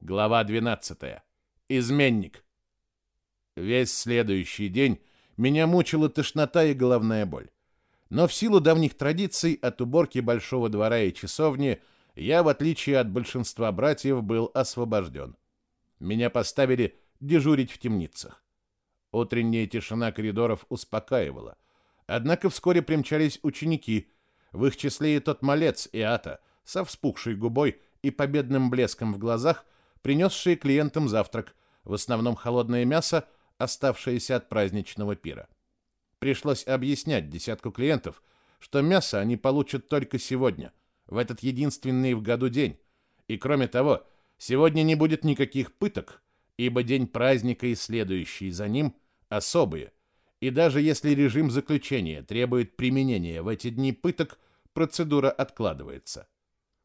Глава 12. Изменник. Весь следующий день меня мучила тошнота и головная боль. Но в силу давних традиций от уборки большого двора и часовни я, в отличие от большинства братьев, был освобожден. Меня поставили дежурить в темницах. Утренняя тишина коридоров успокаивала. Однако вскоре примчались ученики, в их числе и тот малец Иата, со вспухшей губой и победным блеском в глазах, принесшие клиентам завтрак, в основном холодное мясо, оставшееся от праздничного пира. Пришлось объяснять десятку клиентов, что мясо они получат только сегодня, в этот единственный в году день. И кроме того, сегодня не будет никаких пыток, ибо день праздника и следующий за ним особые. И даже если режим заключения требует применения в эти дни пыток, процедура откладывается.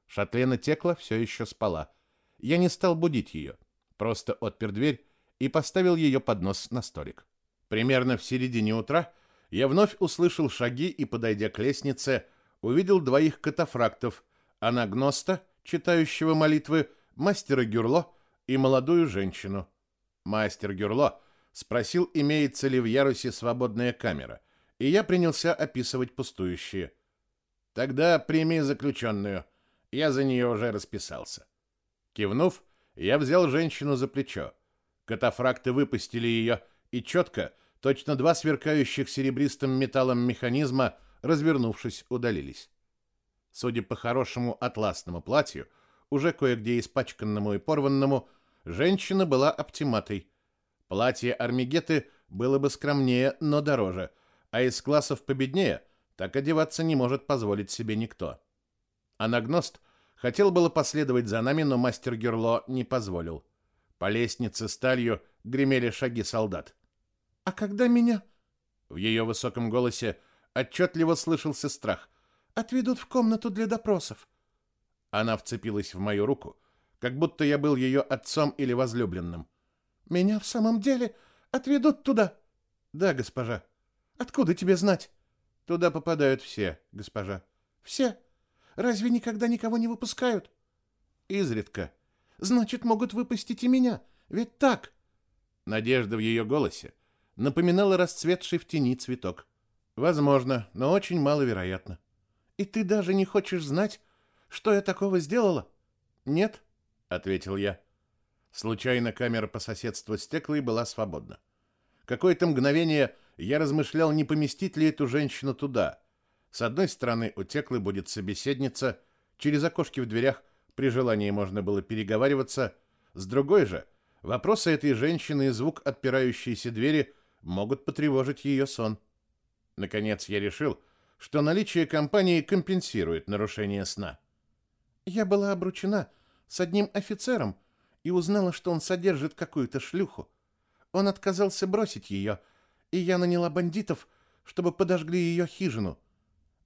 Шатлена Текла все еще спала. Я не стал будить ее, просто отпер дверь и поставил ее поднос на столик. Примерно в середине утра я вновь услышал шаги и, подойдя к лестнице, увидел двоих катафрактов, анагноста, читающего молитвы, мастера Гюрло и молодую женщину. Мастер Гюрло спросил, имеется ли в ярусе свободная камера, и я принялся описывать пустующие. «Тогда прими заключенную. Я за нее уже расписался». Кивнув, я взял женщину за плечо. Катафракты выпустили ее, и четко, точно два сверкающих серебристым металлом механизма, развернувшись, удалились. Судя по хорошему атласному платью, уже кое-где испачканному и порванному, женщина была оптиматой. Платье Армигеты было бы скромнее, но дороже, а из классов победнее так одеваться не может позволить себе никто. Анагност хотел было последовать за нами, но мастер Герло не позволил. По лестнице сталью гремели шаги солдат. «А когда меня...» В ее высоком голосе отчетливо слышался страх. «Отведут в комнату для допросов». Она вцепилась в мою руку, как будто я был ее отцом или возлюбленным. «Меня в самом деле отведут туда?» «Да, госпожа». «Откуда тебе знать?» «Туда попадают все, госпожа». «Все? Разве никогда никого не выпускают?» «Изредка». «Значит, могут выпустить и меня. Ведь так?» Надежда в ее голосе напоминала расцветший в тени цветок. «Возможно, но очень маловероятно». «И ты даже не хочешь знать, что я такого сделала?» «Нет», — ответил я. Случайно камера по соседству с Теклой была свободна. Какое-то мгновение я размышлял, не поместить ли эту женщину туда. С одной стороны, у Теклы будет собеседница, через окошки в дверях при желании можно было переговариваться, с другой же, вопросы этой женщины и звук отпирающейся двери могут потревожить ее сон. Наконец я решил, что наличие компании компенсирует нарушение сна. Я была обручена с одним офицером, и узнала, что он содержит какую-то шлюху. Он отказался бросить ее, и я наняла бандитов, чтобы подожгли ее хижину.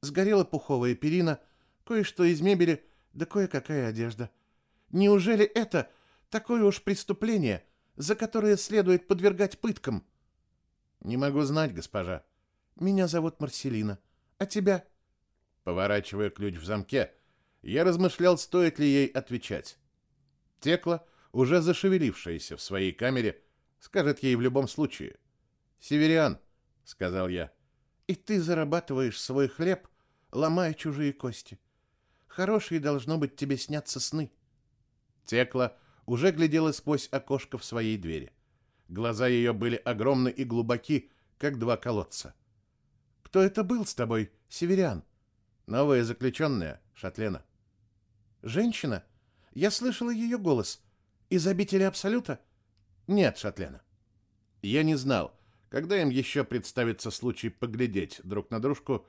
Сгорела пуховая перина, кое-что из мебели, да кое-какая одежда. Неужели это такое уж преступление, за которое следует подвергать пыткам? Не могу знать, госпожа. Меня зовут Марселина. А тебя? Поворачивая ключ в замке, я размышлял, стоит ли ей отвечать. Текла уже зашевелившаяся в своей камере, скажет ей в любом случае. «Севериан», — сказал я, — «и ты зарабатываешь свой хлеб, ломая чужие кости. Хорошие должно быть тебе снятся сны». Текла уже глядела сквозь окошко в своей двери. Глаза ее были огромны и глубоки, как два колодца. «Кто это был с тобой, Северян?» «Новая заключенная, Шатлена». «Женщина? Я слышала ее голос. Из обители Абсолюта? Нет, Шатлена. Я не знал, когда им еще представится случай поглядеть друг на дружку,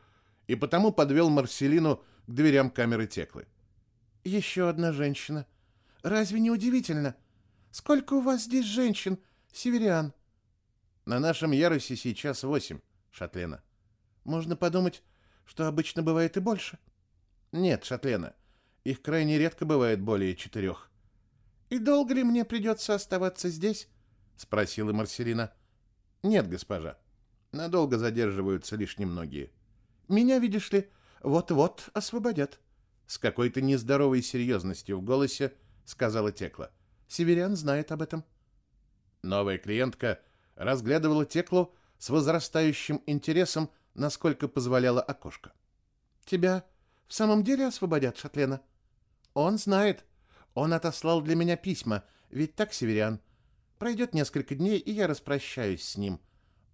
и потому подвел Марселину к дверям камеры Теклы. Еще одна женщина. Разве не удивительно? Сколько у вас здесь женщин, северян? На нашем ярусе сейчас восемь, Шатлена. Можно подумать, что обычно бывает и больше. Нет, Шатлена, их крайне редко бывает более четырех. «И долго ли мне придется оставаться здесь?» — спросила Марселина. «Нет, госпожа. Надолго задерживаются лишь немногие. Меня, видишь ли, вот-вот освободят». С какой-то нездоровой серьезностью в голосе сказала Текла. Северян знает об этом. Новая клиентка разглядывала Теклу с возрастающим интересом, насколько позволяло окошко. Тебя в самом деле освободят, Шатлена? Он знает. Он отослал для меня письма, ведь так, Северян. Пройдет несколько дней, и я распрощаюсь с ним.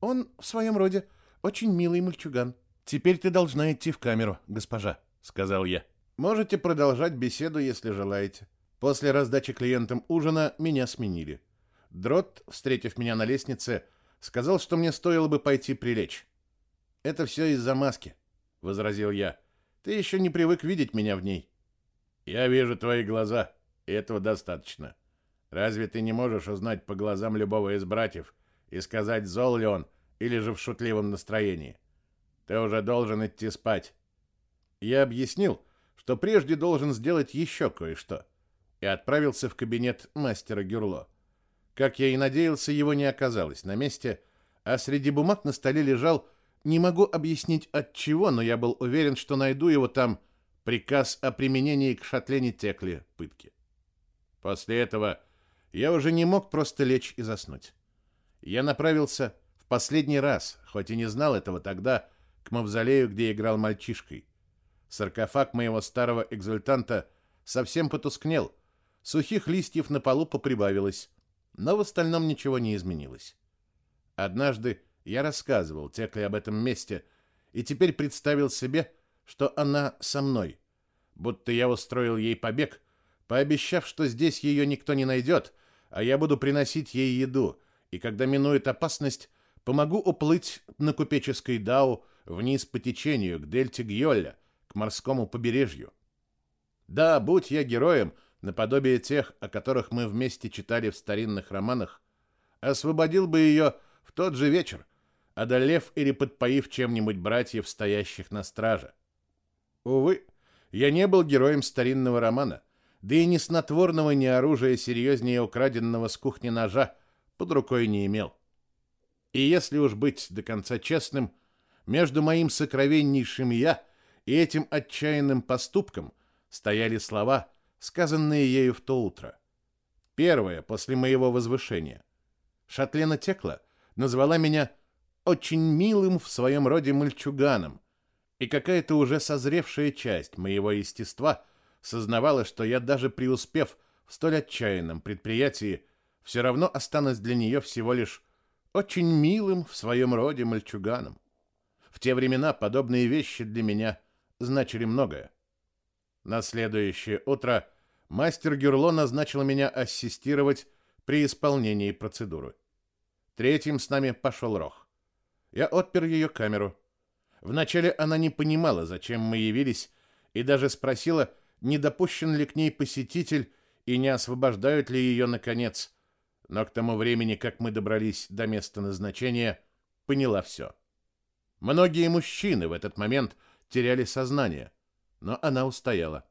Он в своем роде очень милый мальчуган. Теперь ты должна идти в камеру, госпожа, сказал я. Можете продолжать беседу, если желаете. После раздачи клиентам ужина меня сменили. Дрот, встретив меня на лестнице, сказал, что мне стоило бы пойти прилечь. Это все из-за маски, возразил я. Ты еще не привык видеть меня в ней. Я вижу твои глаза, и этого достаточно. Разве ты не можешь узнать по глазам любого из братьев и сказать, зол ли он или же в шутливом настроении? Ты уже должен идти спать. Я объяснил, что прежде должен сделать еще кое-что, и отправился в кабинет мастера Гюрло. Как я и надеялся, его не оказалось на месте, а среди бумаг на столе лежал, не могу объяснить от чего, но я был уверен, что найду его там, приказ о применении к шатлене Текли пытки. После этого я уже не мог просто лечь и заснуть. Я направился в последний раз, хоть и не знал этого тогда, к мавзолею, где играл мальчишкой. Саркофаг моего старого экзультанта совсем потускнел, сухих листьев на полу поприбавилось, но в остальном ничего не изменилось. Однажды я рассказывал Текле об этом месте и теперь представил себе, что она со мной, будто я устроил ей побег, пообещав, что здесь ее никто не найдет, а я буду приносить ей еду, и когда минует опасность, помогу уплыть на купеческой дау вниз по течению к дельте Гьолля, к морскому побережью. Да, будь я героем, наподобие тех, о которых мы вместе читали в старинных романах, освободил бы ее в тот же вечер, одолев или подпоив чем-нибудь братьев, стоящих на страже. Увы, я не был героем старинного романа — да и ни снотворного, ни оружия серьезнее украденного с кухни ножа под рукой не имел. И если уж быть до конца честным, между моим сокровеннейшим «я» и этим отчаянным поступком стояли слова, сказанные ею в то утро. Первое, после моего возвышения. Шатлена Текла назвала меня очень милым в своем роде мальчуганом, и какая-то уже созревшая часть моего естества – сознавала, что я даже преуспев в столь отчаянном предприятии, все равно останусь для нее всего лишь очень милым в своем роде мальчуганом. В те времена подобные вещи для меня значили многое. На следующее утро мастер Гюрло назначил меня ассистировать при исполнении процедуры. Третьим с нами пошел Рох. Я отпер ее камеру. Вначале она не понимала, зачем мы явились, и даже спросила, не допущен ли к ней посетитель и не освобождают ли ее наконец. Но к тому времени, как мы добрались до места назначения, поняла все. Многие мужчины в этот момент теряли сознание, но она устояла.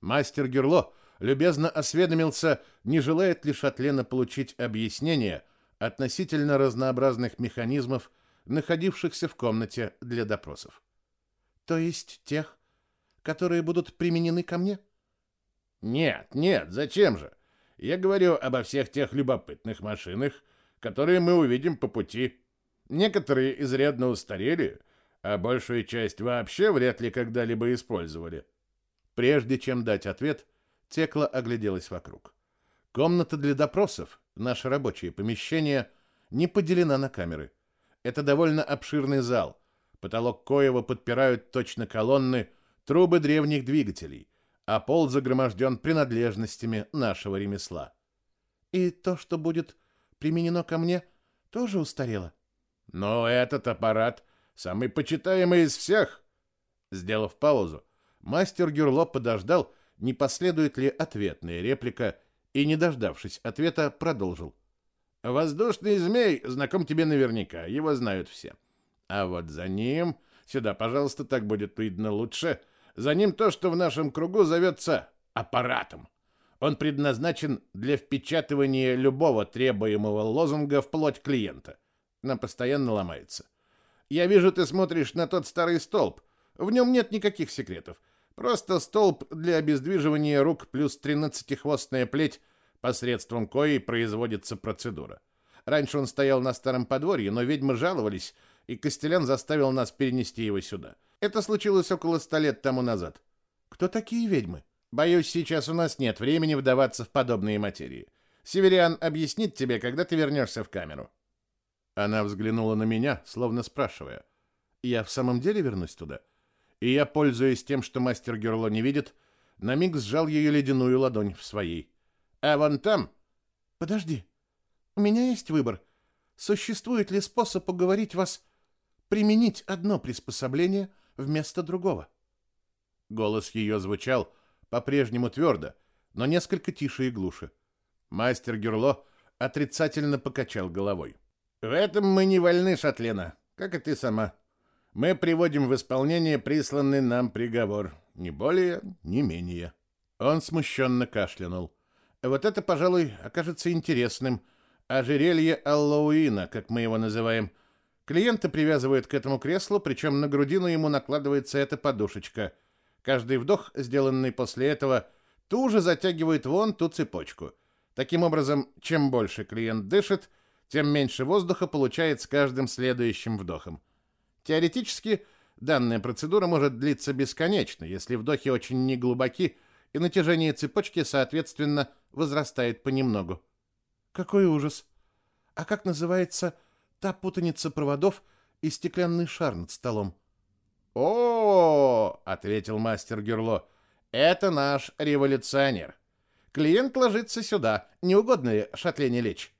Мастер Герло любезно осведомился, не желает ли Шатлена получить объяснение относительно разнообразных механизмов, находившихся в комнате для допросов. То есть тех, которые будут применены ко мне? Нет, нет, зачем же? Я говорю обо всех тех любопытных машинах, которые мы увидим по пути. Некоторые изрядно устарели, а большую часть вообще вряд ли когда-либо использовали. Прежде чем дать ответ, Текла огляделась вокруг. Комната для допросов, наше рабочее помещение, не поделена на камеры. Это довольно обширный зал. Потолок коего подпирают точно колонны – трубы древних двигателей, а пол загроможден принадлежностями нашего ремесла. И то, что будет применено ко мне, тоже устарело. Но этот аппарат самый почитаемый из всех. Сделав паузу, мастер Гюрло подождал, не последует ли ответная реплика, и, не дождавшись ответа, продолжил. «Воздушный змей знаком тебе наверняка, его знают все. А вот за ним... Сюда, пожалуйста, так будет видно лучше. За ним то, что в нашем кругу зовется аппаратом. Он предназначен для впечатывания любого требуемого лозунга в плоть клиента. Нам постоянно ломается. Я вижу, ты смотришь на тот старый столб. В нем нет никаких секретов. Просто столб для обездвиживания рук плюс тринадцатихвостная плеть, посредством коей производится процедура. Раньше он стоял на старом подворье, но ведьмы жаловались, и Костелян заставил нас перенести его сюда. Это случилось около ста лет тому назад. Кто такие ведьмы? Боюсь, сейчас у нас нет времени вдаваться в подобные материи. Северян объяснит тебе, когда ты вернешься в камеру. Она взглянула на меня, словно спрашивая. Я в самом деле вернусь туда? И я, пользуясь тем, что мастер Герло не видит, на миг сжал ее ледяную ладонь в своей. А вон там... Подожди. У меня есть выбор. Существует ли способ уговорить вас применить одно приспособление вместо другого? Голос ее звучал по-прежнему твердо, но несколько тише и глуше. Мастер Герло отрицательно покачал головой. В этом мы не вольны, Шатлена, как и ты сама. Мы приводим в исполнение присланный нам приговор, ни более, ни менее. Он смущенно кашлянул. Вот это, пожалуй, окажется интересным. Ожерелье Аллоуина, как мы его называем. Клиента привязывают к этому креслу, причем на грудину ему накладывается эта подушечка. Каждый вдох, сделанный после этого, туже затягивает вон ту цепочку. Таким образом, чем больше клиент дышит, тем меньше воздуха получает с каждым следующим вдохом. Теоретически, данная процедура может длиться бесконечно, если вдохи очень неглубоки, и натяжение цепочки, соответственно, возрастает понемногу. Какой ужас! А как называется та путаница проводов и стеклянный шар над столом? О, ответил мастер Герло. Это наш революционер. Клиент ложится сюда. Не угодно ли шатлене лечь?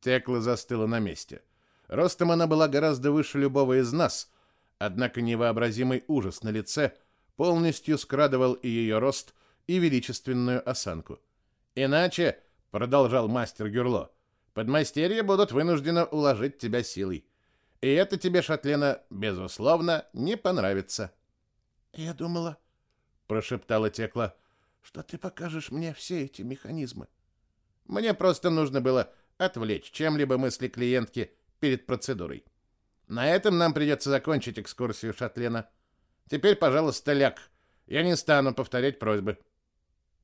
Текла застыла на месте. Ростом она была гораздо выше любого из нас, однако невообразимый ужас на лице полностью скрадывал и ее рост, и величественную осанку. «Иначе», — продолжал мастер Гюрло, — «подмастерья будут вынуждены уложить тебя силой. И это тебе, Шатлена, безусловно, не понравится». «Я думала», — прошептала Текла, — «что ты покажешь мне все эти механизмы». «Мне просто нужно было отвлечь чем-либо мысли клиентки перед процедурой. На этом нам придется закончить экскурсию Шатлена. Теперь, пожалуйста, ляг. Я не стану повторять просьбы.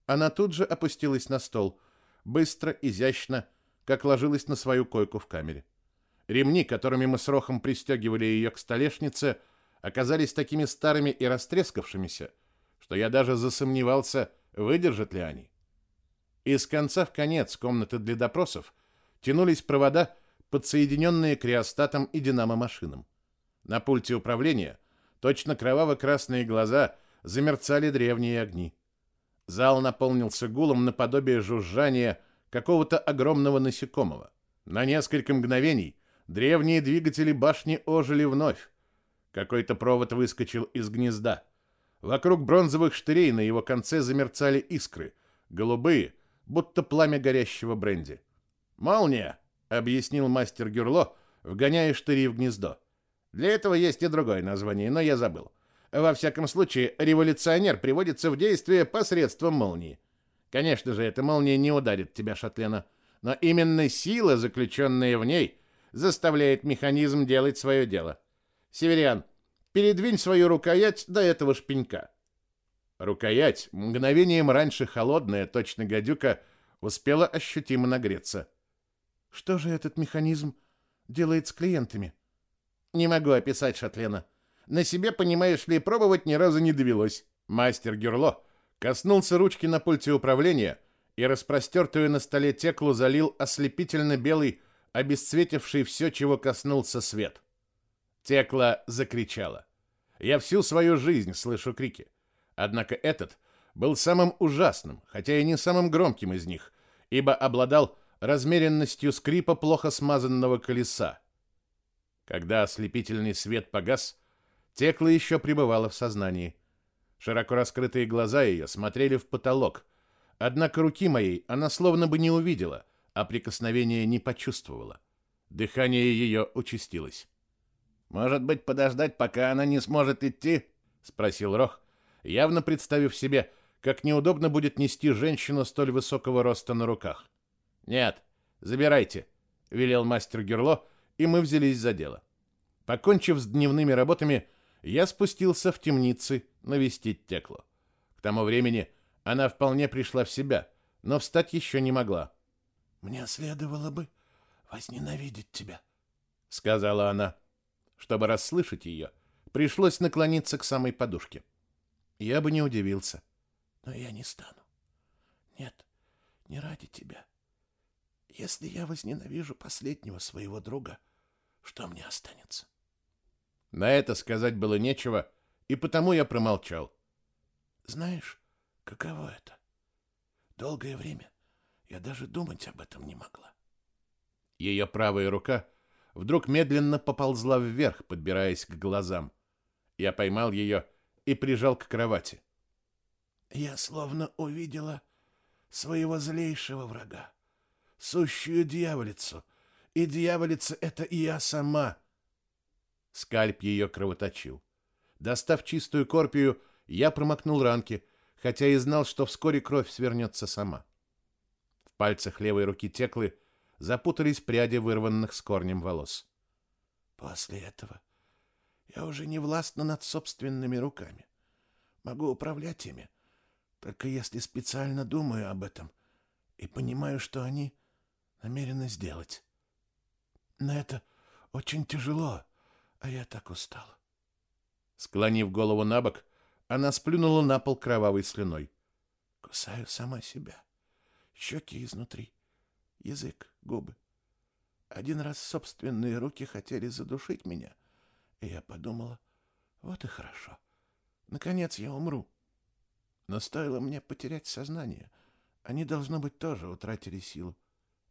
Она тут же опустилась на стол, быстро, изящно, как ложилась на свою койку в камере. Ремни, которыми мы с Рохом пристегивали ее к столешнице, оказались такими старыми и растрескавшимися, что я даже засомневался, выдержат ли они. Из конца в конец комнаты для допросов тянулись провода, подсоединенные к реостатам и динамо-машинам. На пульте управления точно кроваво-красные глаза замерцали древние огни. Зал наполнился гулом наподобие жужжания какого-то огромного насекомого. На несколько мгновений древние двигатели башни ожили вновь. Какой-то провод выскочил из гнезда. Вокруг бронзовых штырей на его конце замерцали искры, голубые, будто пламя горящего бренди. «Молния!» — объяснил мастер Гюрло, вгоняя штыри в гнездо. «Для этого есть и другое название, но я забыл. Во всяком случае, революционер приводится в действие посредством молнии. Конечно же, эта молния не ударит тебя, Шатлена, но именно сила, заключенная в ней, заставляет механизм делать свое дело. Северян, передвинь свою рукоять до этого шпенька». Рукоять, мгновением раньше холодная, точно гадюка, успела ощутимо нагреться. Что же этот механизм делает с клиентами? Не могу описать, Шатлена. На себе, понимаешь ли, пробовать ни разу не довелось. Мастер Гюрло коснулся ручки на пульте управления и распростертую на столе теклу залил ослепительно белый, обесцветивший все, чего коснулся свет. Текла закричала. Я всю свою жизнь слышу крики. Однако этот был самым ужасным, хотя и не самым громким из них, ибо обладал размеренностью скрипа плохо смазанного колеса. Когда ослепительный свет погас, Текла еще пребывала в сознании. Широко раскрытые глаза ее смотрели в потолок, однако руки моей она словно бы не увидела, а прикосновения не почувствовала. Дыхание ее участилось. «Может быть, подождать, пока она не сможет идти?» — спросил Рох, явно представив себе, как неудобно будет нести женщину столь высокого роста на руках. «Нет, забирайте», — велел мастер Герло, и мы взялись за дело. Покончив с дневными работами, я спустился в темницы навестить Текло. К тому времени она вполне пришла в себя, но встать еще не могла. «Мне следовало бы возненавидеть тебя», — сказала она. Чтобы расслышать ее, пришлось наклониться к самой подушке. Я бы не удивился. «Но я не стану. Нет, не ради тебя. Если я возненавижу последнего своего друга, что мне останется?» На это сказать было нечего, и потому я промолчал. «Знаешь, каково это? Долгое время я даже думать об этом не могла. Ее правая рука вдруг медленно поползла вверх, подбираясь к глазам. Я поймал ее и прижал к кровати. Я словно увидела своего злейшего врага, сущую дьяволицу, и дьяволица — это я сама. Скальп ее кровоточил. Достав чистую корпию, я промокнул ранки, хотя и знал, что вскоре кровь свернется сама. В пальцах левой руки Теклы запутались пряди вырванных с корнем волос. После этого я уже не властна над собственными руками. Могу управлять ими, только если специально думаю об этом и понимаю, что они намерены сделать. На это очень тяжело, а я так устала. Склонив голову на бок, она сплюнула на пол кровавой слюной. Кусаю сама себя. Щеки изнутри, язык, губы. Один раз собственные руки хотели задушить меня, и я подумала, вот и хорошо. Наконец я умру. Но стоило мне потерять сознание, они, должно быть, тоже утратили силу.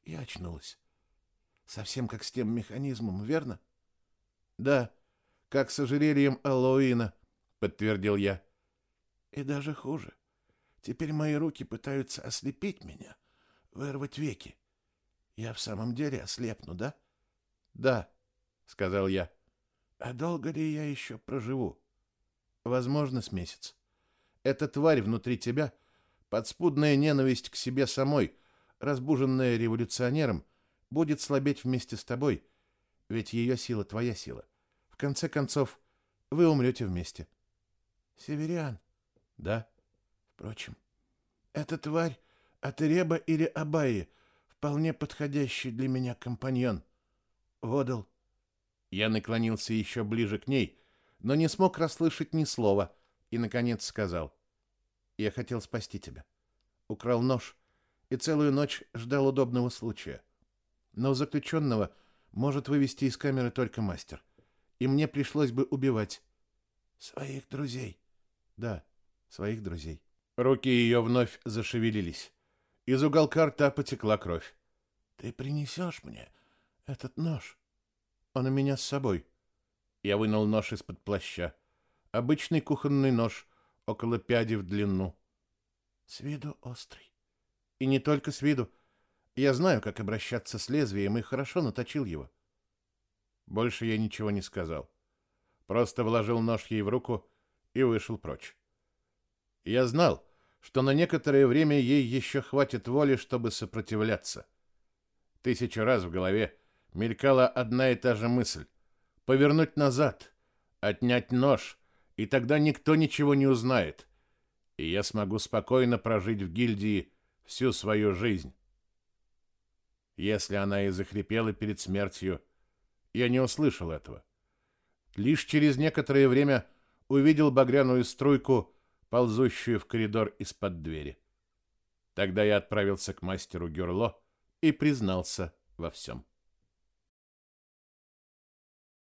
Я очнулась. Совсем как с тем механизмом, верно? Да, как с ожерельем Алоина, подтвердил я. И даже хуже. Теперь мои руки пытаются ослепить меня, вырвать веки. Я в самом деле ослепну, да? Да, сказал я. А долго ли я еще проживу? Возможно, с месяц. Эта тварь внутри тебя — подспудная ненависть к себе самой, разбуженная революционером, будет слабеть вместе с тобой, ведь ее сила — твоя сила. В конце концов, вы умрете вместе. Северян? Да. Впрочем, эта тварь от Реба или Абаи вполне подходящий для меня компаньон. Водал. Я наклонился еще ближе к ней, но не смог расслышать ни слова, и, наконец, сказал. Я хотел спасти тебя. Украл нож и целую ночь ждал удобного случая. Но заключенного может вывести из камеры только мастер. И мне пришлось бы убивать. Своих друзей? Да, своих друзей. Руки ее вновь зашевелились. Из уголка рта потекла кровь. Ты принесешь мне этот нож? Он у меня с собой. Я вынул нож из-под плаща. Обычный кухонный нож, около пяди в длину. С виду острый. И не только с виду. Я знаю, как обращаться с лезвием, и хорошо наточил его. Больше я ничего не сказал. Просто вложил нож ей в руку и вышел прочь. Я знал, что на некоторое время ей еще хватит воли, чтобы сопротивляться. Тысячу раз в голове мелькала одна и та же мысль — повернуть назад, отнять нож, и тогда никто ничего не узнает, и я смогу спокойно прожить в гильдии всю свою жизнь. Если она и захрипела перед смертью, я не услышал этого. Лишь через некоторое время увидел багряную струйку, ползущую в коридор из-под двери. Тогда я отправился к мастеру Гюрло и признался во всем.